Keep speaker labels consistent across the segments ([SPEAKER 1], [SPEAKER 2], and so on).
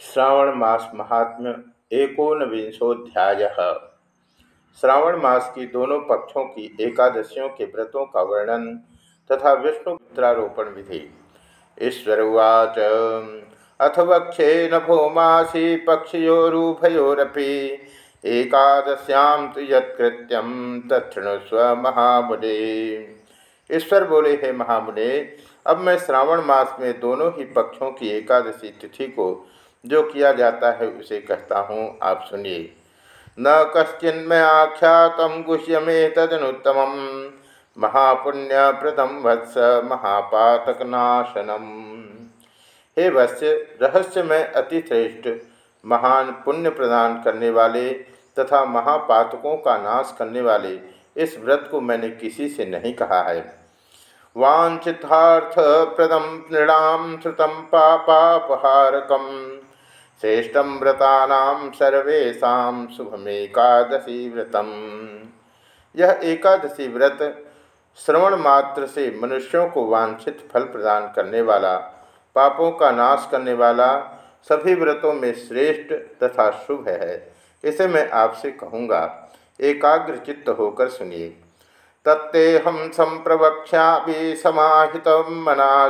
[SPEAKER 1] श्रावण मास महात्म्य एकोनविंशोध्याय। श्रावण मास की दोनों पक्षों की एकादशियों के व्रतों का वर्णन तथा विष्णु पुत्रारोपण विधि। ईश्वर उवाच अथ वक्षे नभोमासी पक्षयोरुभयोरपि एकादश्यां तो यत्कृत्यम तत्णुस्व महामुने। ईश्वर बोले, हे महामुने, अब मैं श्रावण मास में दोनों ही पक्षों की एकादशी तिथि को जो किया जाता है उसे कहता हूँ, आप सुनिए। न कश्चिन्मय आख्यात गुह्य में तदनुत्तम महापुण्य प्रदम वत्स महापातक नाशनम हे वत्स्य रहस्य में अति श्रेष्ठ महान पुण्य प्रदान करने वाले तथा महापातकों का नाश करने वाले इस व्रत को मैंने किसी से नहीं कहा है। वांछितार्थ प्रदम नृणाम श्रुतम पापापहारकम। श्रेष्ठम व्रता शुभमेकादशी व्रतम। यह एकादशी व्रत श्रवण मात्र से मनुष्यों को वांछित फल प्रदान करने वाला, पापों का नाश करने वाला, सभी व्रतों में श्रेष्ठ तथा शुभ है। इसे मैं आपसे कहूँगा, एकाग्र चित्त होकर सुनिए। तत्ते हम संप्रवक्षा भी समाहित मना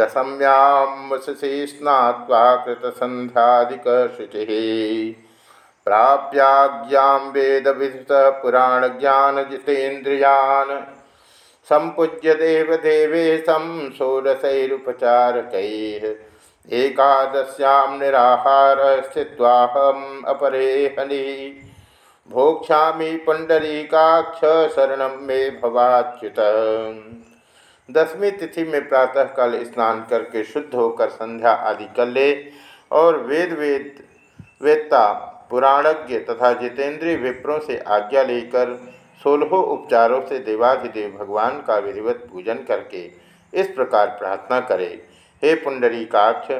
[SPEAKER 1] शुणु दशम्यामुषसी स्नात्वा कृतसन्ध्यादिकशुचिः। प्राप्याज्ञां वेदविधुतपुराणज्ञानजितेन्द्रियान् सम्पूज्य देवदेवेशं षोडशैरुपचारकैः। एकादश्यां निराहार स्थित्वाहम् अपरे हनि भोक्ष्यामि पुण्डरीकाक्ष शरणं मे भवाच्युत। दसवीं तिथि में प्रातःकाल स्नान करके शुद्ध होकर संध्या आदि कर ले और वेद वेद वेदता पुराणज्ञ तथा जितेंद्रीय विप्रों से आज्ञा लेकर सोलहों उपचारों से देवाधिदेव भगवान का विधिवत पूजन करके इस प्रकार प्रार्थना करे। हे पुंडरी काक्ष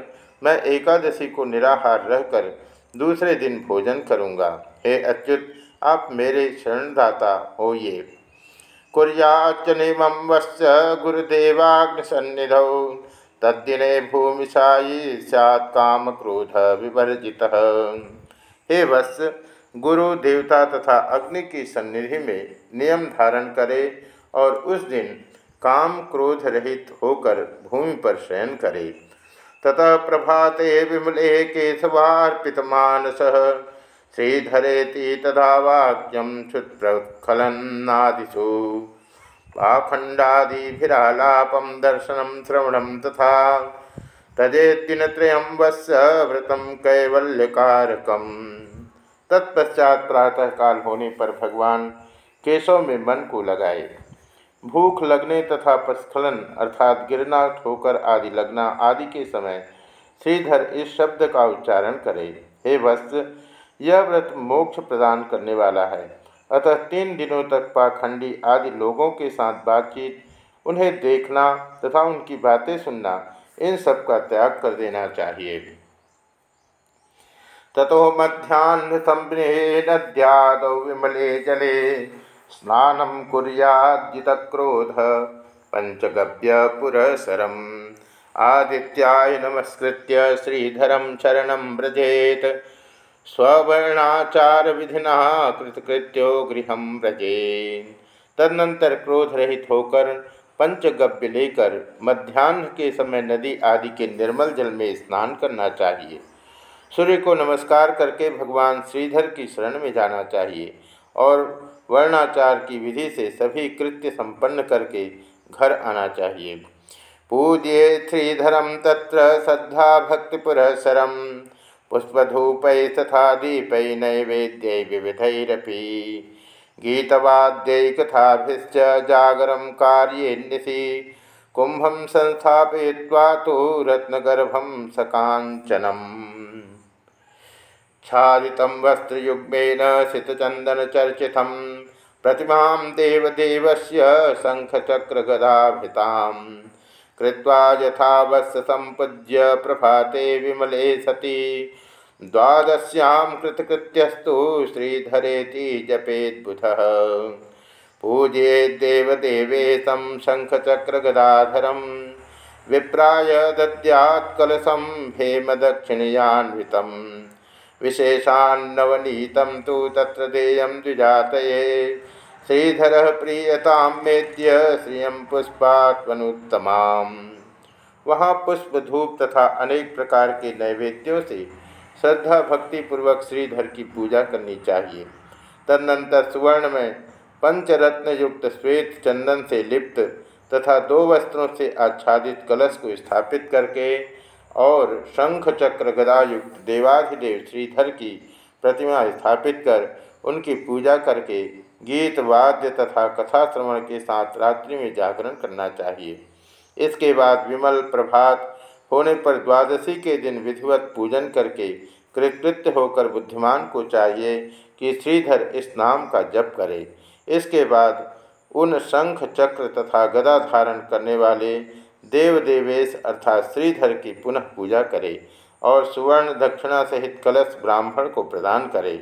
[SPEAKER 1] मैं एकादशी को निराहार रहकर दूसरे दिन भोजन करूँगा। हे अच्युत, आप मेरे शरणदाता होइए। कुर्याच्च निमं वश्च गुरुदेवाग्निसन्निधौ। तद्दिने भूमिशायी सैत् काम क्रोध विवर्जित हे वत्स, गुरु देवता तथा अग्नि की सन्निधि में नियम धारण करे और उस दिन काम क्रोध रहित होकर भूमि पर शयन करे। ततः प्रभाते विमले केशवार्पित मानस श्रीधरेति तदा वाक्यम क्षुत्प्रस्खलन्नादिषु पाखंडादिभिरालापम दर्शनम श्रवणम तथा तजेदिनत्रयं वत्स व्रतम कैवल्यकारकम। तत्पश्चात प्रातःकाल होने पर भगवान केशव में मन को लगाए। भूख लगने तथा प्रस्खलन अर्थात गिरना ठोकर आदि लगना आदि के समय श्रीधर इस शब्द का उच्चारण करे। हे वत्स यह व्रत मोक्ष प्रदान करने वाला है। अतः तीन दिनों तक पाखंडी आदि लोगों के साथ बातचीत, उन्हें देखना तथा उनकी बातें सुनना, इन सब का त्याग कर देना चाहिए। ततो मध्यान्ह नद्याद विमले जले, स्नान कुरियाजित क्रोध पंचगव्य पुरसरम। आदित्याय नमस्कृत्य श्रीधरम शरण व्रजेत। स्वर्णाचार विधिना कृतकृत्यो गृह व्रजे। तदनंतर क्रोध रहित होकर, पंचगव्य लेकर मध्यान्ह के समय नदी आदि के निर्मल जल में स्नान करना चाहिए। सूर्य को नमस्कार करके भगवान श्रीधर की शरण में जाना चाहिए और वर्णाचार की विधि से सभी कृत्य संपन्न करके घर आना चाहिए। पूज्ये श्रीधरम तत्र श्रद्धा भक्ति भक्तिपुरसरम। पुष्पधूपै तथा दीपै नैवेद्यै विविधैरपि गीतवाद्यै कथाभिश्च जागरं कार्येन्निशि कुम्भं संस्थापयित्वा तु रत्नगर्भं सकाञ्चनम्। छादितं वस्त्रयुग्मेन सितचन्दनचर्चितं प्रतिमां देवदेवस्य शङ्खचक्रगदाभितां कृत्वा यथा वत्ससम्पूज्य प्रभाते विमले सती। द्वादश्यां कृतकृत्यस्तु श्रीधरेति जपेद्बुधः। पूज्येद्देवदेवेशं शङ्खचक्रगदाधरं, विप्राय दद्यात्कलशं हेम दक्षिणयान्वितं विशेषान्नवनीतं तु तत्र देयं द्विजातये। श्रीधर प्रीयतां मेद्य श्रियं पुष्पात्मनुत्तमाम् वहाँ पुष्प, धूप तथा अनेक प्रकार के नैवेद्यों से श्रद्धा भक्ति पूर्वक श्रीधर की पूजा करनी चाहिए। तदनंतर सुवर्ण में पंचरत्न युक्त श्वेत चंदन से लिप्त तथा दो वस्त्रों से आच्छादित कलश को स्थापित करके और शंख चक्र गदा युक्त देवाधिदेव श्रीधर की प्रतिमा स्थापित कर उनकी पूजा करके गीत, वाद्य तथा कथा श्रवण के साथ रात्रि में जागरण करना चाहिए। इसके बाद विमल प्रभात होने पर द्वादशी के दिन विधिवत पूजन करके कृतकृत्य होकर बुद्धिमान को चाहिए कि श्रीधर इस नाम का जप करे। इसके बाद उन शंख चक्र तथा गदा धारण करने वाले देव देवेश अर्थात श्रीधर की पुनः पूजा करे और सुवर्ण दक्षिणा सहित कलश ब्राह्मण को प्रदान करे।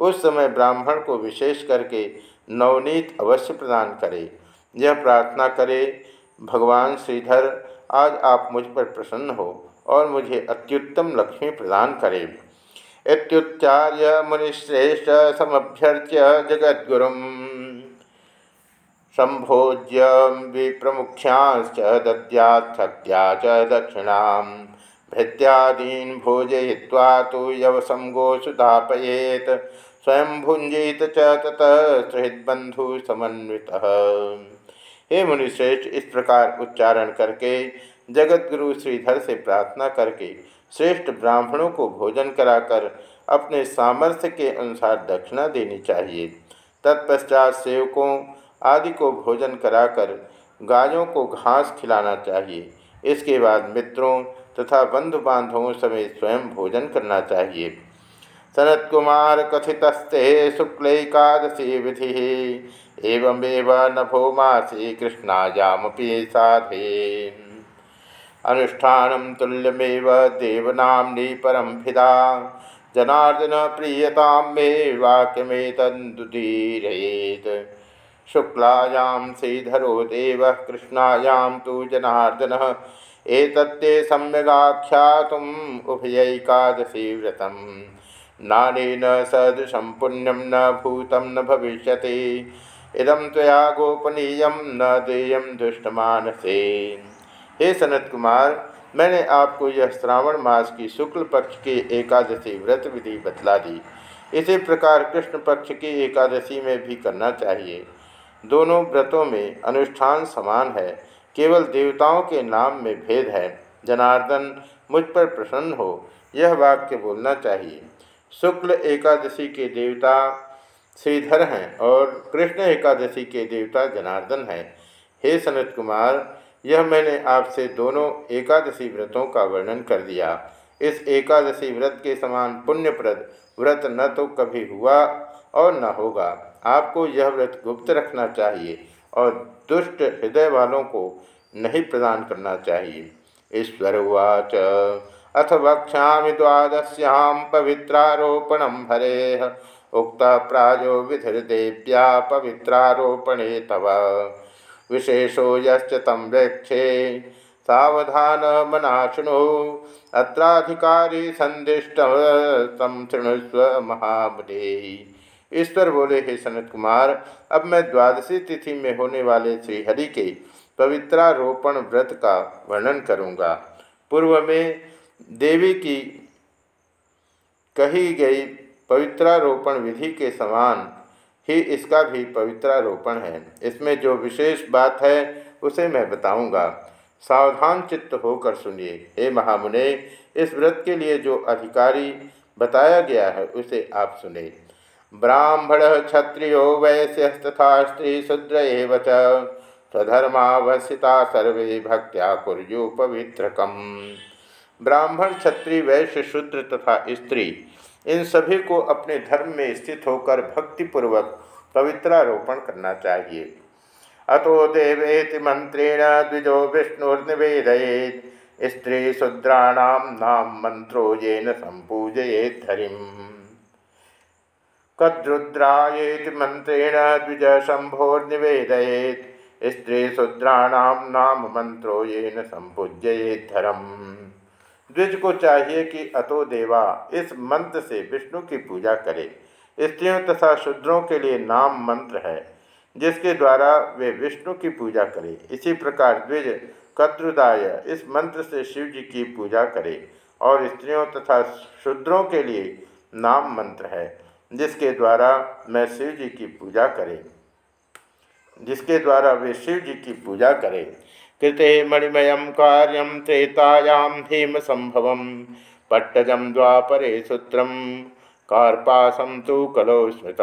[SPEAKER 1] उस समय ब्राह्मण को विशेष करके नवनीत अवश्य प्रदान करे। यह प्रार्थना करे, भगवान श्रीधर, आज आप मुझ पर प्रसन्न हो और मुझे अत्युत्तम लक्ष्मी प्रदान करें। इत्युच्चार्य मुनिश्रेष्ठ समभ्यर्च्य जगद्गुरु। संभोज्य विप्रमुख्यांश्च दद्यात्थक्त्या च दक्षिणां। भृत्यादीन् भोजयित्वा तो यवसं स्वयं भुंजित च ततः सृहृद्बन्धु समन्वित। हे मुनिश्रेष्ठ, इस प्रकार उच्चारण करके जगत गुरु श्रीधर से प्रार्थना करके, श्रेष्ठ ब्राह्मणों को भोजन कराकर, अपने सामर्थ्य के अनुसार दक्षिणा देनी चाहिए। तत्पश्चात सेवकों आदि को भोजन कराकर, गायों को घास खिलाना चाहिए। इसके बाद मित्रों तथा बंधु बांधवों समेत स्वयं भोजन करना चाहिए। सनत कुमार कथितस्ते शुक्लकादशी विधि। एवमेव नभो मासी कृष्णायामपि साधे। अनुष्ठान तुल्यमेव देवनाम्नि परम फिदा जनार्दन प्रीयतां मे वाक्यमेतन्दुदीरयेत् शुक्लायां श्रीधरो देवः, कृष्णायां तु जनार्दनः। एतत्ते सम्यगाख्यातुम् उभयैकादशी व्रतं नानेन सदृशं पुण्यं न भूतं न भविष्यति। इदम तया गोपनीय, न देयम दुष्टमानसे। हे सनत कुमार मैंने आपको यह श्रावण मास की शुक्ल पक्ष की एकादशी व्रत विधि बतला दी। इसी प्रकार कृष्ण पक्ष की एकादशी में भी करना चाहिए। दोनों व्रतों में अनुष्ठान समान है, केवल देवताओं के नाम में भेद है। जनार्दन, मुझ पर प्रसन्न हो, यह वाक्य बोलना चाहिए। शुक्ल एकादशी के देवता श्रीधर हैं और कृष्ण एकादशी के देवता जनार्दन हैं। हे सनत कुमार, यह मैंने आपसे दोनों एकादशी व्रतों का वर्णन कर दिया। इस एकादशी व्रत के समान पुण्यप्रद व्रत न तो कभी हुआ और न होगा। आपको यह व्रत गुप्त रखना चाहिए और दुष्ट हृदय वालों को नहीं प्रदान करना चाहिए। ईश्वर उवाच। अथ वक्षा द्वादश्याम पवित्रारोपणम हरे। उक्त प्राजो विधिर्देव्या पवित्रारोपणे तव। विशेषो तं वेक्षे। सावधान मना अत्राधिकारी संदिष्ट तम शृणुस्व महामुने ईश्वर बोले, हे सनत कुमार, अब मैं द्वादशी तिथि में होने वाले श्रीहरि के पवित्रारोपण व्रत का वर्णन करूँगा। पूर्व में देवी की कही गई पवित्रारोपण विधि के समान ही इसका भी पवित्रारोपण है। इसमें जो विशेष बात है, उसे मैं बताऊँगा। सावधान चित्त होकर सुनिए। हे महामुने, इस व्रत के लिए जो अधिकारी बताया गया है, उसे आप सुने। ब्राह्मण क्षत्रियो वैश्य तथा स्त्री शूद्र एवं स्वधर्मावस्थिता सर्वे भक्त्या कुर्यु पवित्रकम ब्राह्मण, क्षत्रिय, वैश्य, शूद्र तथा स्त्री, इन सभी को अपने धर्म में स्थित होकर भक्तिपूर्वक पवित्रारोपण करना चाहिए। अतो देवेति मंत्रेण द्विजो विष्णुर्निवेदयेत, स्त्री शूद्राणाम नाम मंत्रो येन संपूजयेत हरिम। कद्रुद्राएति मंत्रेण द्विज शंभोर्निवेदयेत, स्त्री शूद्राणाम नाम मंत्रो ये न धर्म द्विज को चाहिए कि अतो देवा, इस मंत्र से विष्णु की पूजा करे। स्त्रियों तथा शूद्रों के लिए नाम मंत्र है, जिसके द्वारा वे विष्णु की पूजा करें। इसी प्रकार द्विज कत्रुदाय, इस मंत्र से शिव जी की पूजा करे और स्त्रियों तथा शूद्रों के लिए नाम मंत्र है, जिसके द्वारा मैं शिव जी की पूजा करें। जिसके द्वारा वे शिव जी की पूजा करें। कृते मणिमय कार्य त्रेतायाम धीम संभव पट्टजम द्वापरे सूत्रम कार्पासम तो कलो स्मृत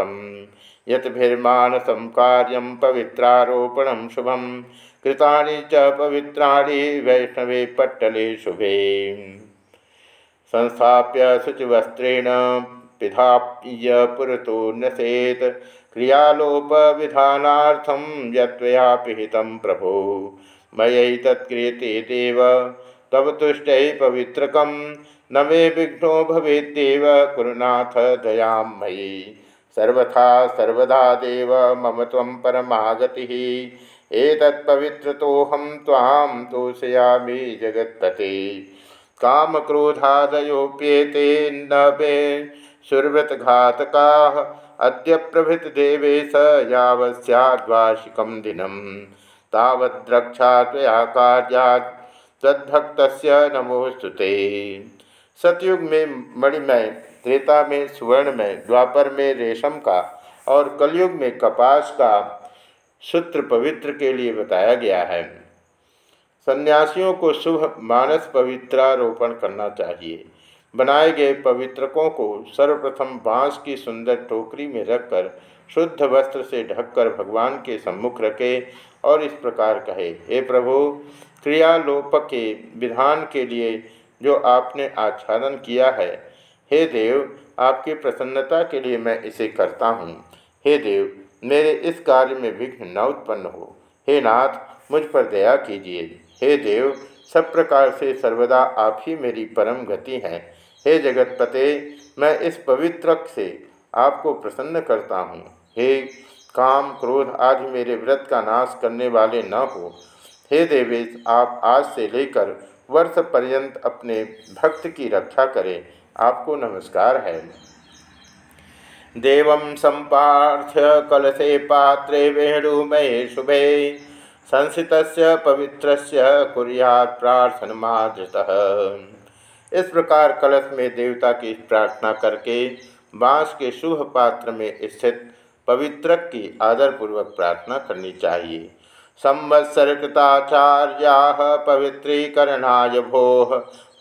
[SPEAKER 1] यतभिर्मानसम कार्य पवित्रारोपण शुभम। कृतानि च पवित्राणि वैष्णवे पट्टले शुभे। संस्थाप्य शुचिवस्त्रेण पिधाप्य पुरतो नसेत। क्रियालोप विधानार्थम यत्वया पिहितं प्रभो। मयैतत्क्रियते देव तव तुष्ट पवित्रकं न मे विघ्नो भवेदेव कुरुनाथ दयां मयि। सर्वथा सर्वदा देव, मम त्वं परमागतिः। एतत्पवित्रतोऽहं त्वां तोषयामि जगत्पते। कामक्रोधादयोप्येते न मे सुरव्रतघातकाः अद्य प्रभृतदेवेश यावस्याद्वार्षिकं दिनं तावद्रक्षा त्वया कार्यात् नमोस्तुते सतयुग में मणिमय, त्रेता में स्वर्ण में द्वापर में रेशम का और कलयुग में कपास का सूत्र पवित्र के लिए बताया गया है। सन्यासियों को शुभ मानस पवित्रारोपण करना चाहिए। बनाए गए पवित्रकों को सर्वप्रथम बाँस की सुंदर टोकरी में रखकर शुद्ध वस्त्र से ढककर भगवान के सम्मुख रखे और इस प्रकार कहे, हे प्रभु क्रियालोप के विधान के लिए जो आपने आच्छादन किया है, हे देव, आपकी प्रसन्नता के लिए मैं इसे करता हूँ। हे देव, मेरे इस कार्य में विघ्न न उत्पन्न हो। हे नाथ, मुझ पर दया कीजिए। हे देव, सब प्रकार से सर्वदा आप ही मेरी परम गति हैं। हे जगतपते, मैं इस पवित्र से आपको प्रसन्न करता हूँ। हे काम क्रोध आदि मेरे व्रत का नाश करने वाले न हो। हे देवेश, आप आज से लेकर वर्ष पर्यंत अपने भक्त की रक्षा करें। आपको नमस्कार है। देव संपार्थ्य कलशे पात्रे वेणुमये शुभे। संसित पवित्र कुरियात प्रार्थनमादृतः इस प्रकार कलश में देवता की प्रार्थना करके बाँस के शुभ पात्र में स्थित पवित्रक की आदरपूर्वक प्रार्थना करनी चाहिए। संवत्सरकृताचार्या पवित्रीकरणाय भो।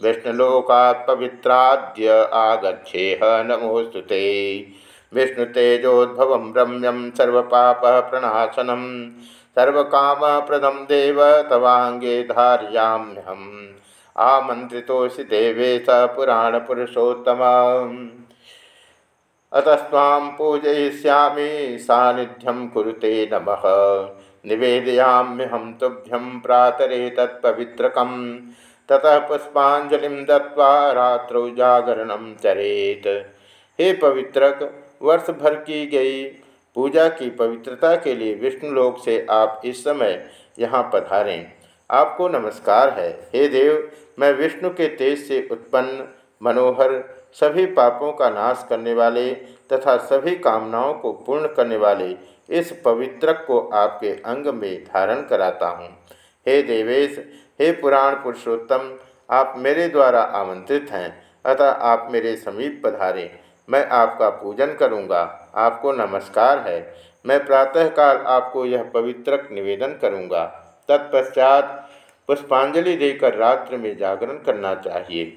[SPEAKER 1] विष्णुलोका पवित्राद्य आगछेह नमोस्तुते विष्णुतेजोद्भव रम्यम सर्वपाप प्रणाशनम सर्वकामप्रदम देव तवांगे धारियाम्यहम। आमंत्रितोषि देवेश पुराणपुरुषोत्तम अतस्वां पूजयिष्यामि सानिध्यं कुरुते नमः। निवेदयाम्यहं तुभ्यं प्रातरे तत्पवित्रकं, ततः पुष्पाजलि दत्वा रात्रौ जागरण चरेत। हे पवित्रक वर्ष भर की गई पूजा की पवित्रता के लिए विष्णुलोक से आप इस समय यहाँ पधारें। आपको नमस्कार है। हे देव, मैं विष्णु के तेज से उत्पन्न, मनोहर सभी पापों का नाश करने वाले तथा सभी कामनाओं को पूर्ण करने वाले इस पवित्रक को आपके अंग में धारण कराता हूँ। हे देवेश, हे पुराण पुरुषोत्तम, आप मेरे द्वारा आमंत्रित हैं, अतः आप मेरे समीप पधारें। मैं आपका पूजन करूँगा। आपको नमस्कार है। मैं प्रातःकाल आपको यह पवित्रक निवेदन करूँगा। तत्पश्चात पुष्पांजलि देकर रात्र में जागरण करना चाहिए।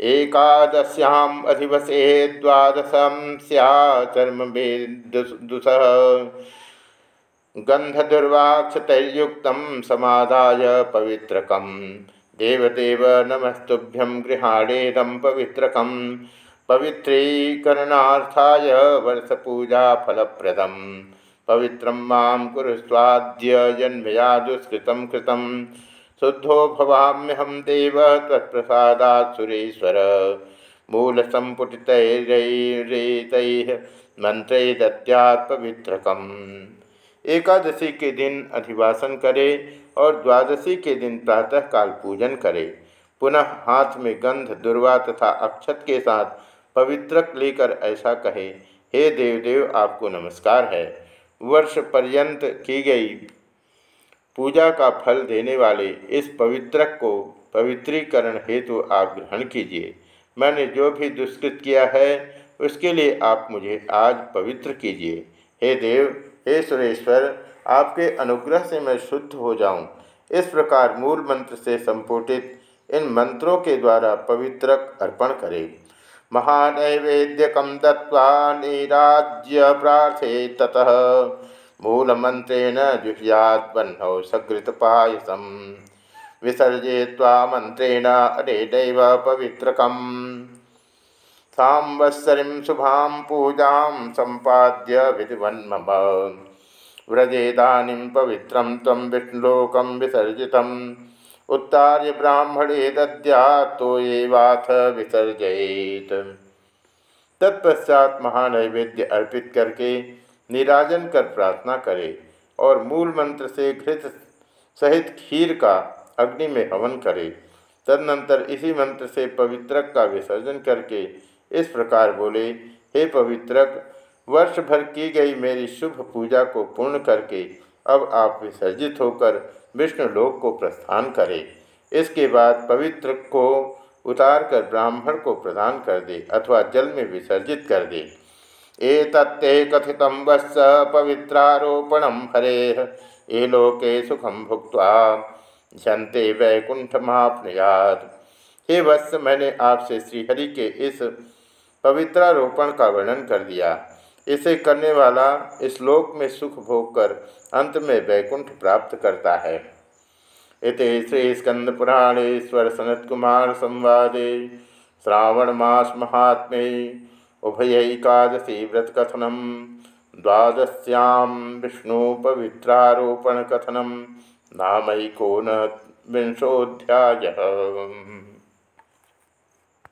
[SPEAKER 1] एकादश्याम अधिवसे द्वादशम स्याचर्म दुस। गंधदुर्वाक्षतयुक्त समाधाय पवित्रकम देवदेव नमस्तुभ्यं गृहाणेदं पवित्रकं। पवित्रीकरणार्थाय वर्षपूजाफलप्रदं पवित्रं माँ कुरुस्वाद्य जन्मया दुष्कृतं कृतं शुद्धो भवाम्यहम देव तत्प्रसादा सुरेश्वर। मूल संपुटितरेत मंत्र दत्यात् पवित्रकम एकादशी के दिन अधिवासन करे और द्वादशी के दिन प्रातःकाल पूजन करे। पुनः हाथ में गंध, दुर्वा तथा अक्षत के साथ पवित्रक लेकर ऐसा कहे, हे देव देव आपको नमस्कार है। वर्ष पर्यंत की गई पूजा का फल देने वाले इस पवित्रक को पवित्रीकरण हेतु आप ग्रहण कीजिए। मैंने जो भी दुष्कृत किया है, उसके लिए आप मुझे आज पवित्र कीजिए। हे देव, हे सुरेश्वर, आपके अनुग्रह से मैं शुद्ध हो जाऊँ। इस प्रकार मूल मंत्र से संपुटित इन मंत्रों के द्वारा पवित्रक अर्पण करें। महानैवेद्यकम दत्वा निराज्य प्रार्थे ततः मूलमंत्रेण जुह्याद्वह्नौ सकृतपायसम। विसर्जय्वा मंत्रेण अनेनैव पवित्रकम्। सांवत्सरीं शुभां पूजां सम्पाद्य विधिवन्मम। व्रजेदानीं पवित्रं त्वं विष्णुलोकं विसर्जितम्। उत्तार्य ब्राह्मणे दद्या तो ये वाथ विसर्जयेत। तत्पश्चात महानैवेद्य अर्पित करके निराजन कर प्रार्थना करे और मूल मंत्र से घृत सहित खीर का अग्नि में हवन करे। तदनंतर इसी मंत्र से पवित्रक का विसर्जन करके इस प्रकार बोले, हे पवित्रक, वर्ष भर की गई मेरी शुभ पूजा को पूर्ण करके अब आप विसर्जित होकर विष्णु लोक को प्रस्थान करें। इसके बाद पवित्र को उतार कर ब्राह्मण को प्रदान कर दे अथवा जल में विसर्जित कर दे। ए तत्ते कथित वत्स पवित्रारोपण हरे। ये लोके सुखम भुक्त झंते वैकुंठ महापनयात हे वत्स, मैंने आपसे श्रीहरि के इस पवित्रारोपण का वर्णन कर दिया। इसे करने वाला इस लोक में सुख भोग कर अंत में वैकुंठ प्राप्त करता है। इति श्री स्कंदपुराणेश्वर सनत कुमार संवादे। श्रावण मास महात्मे उभयकादशी व्रतकथनम द्वादश्याम विष्णु पवित्रारोपण कथनम नामैकोन विंशोध्याय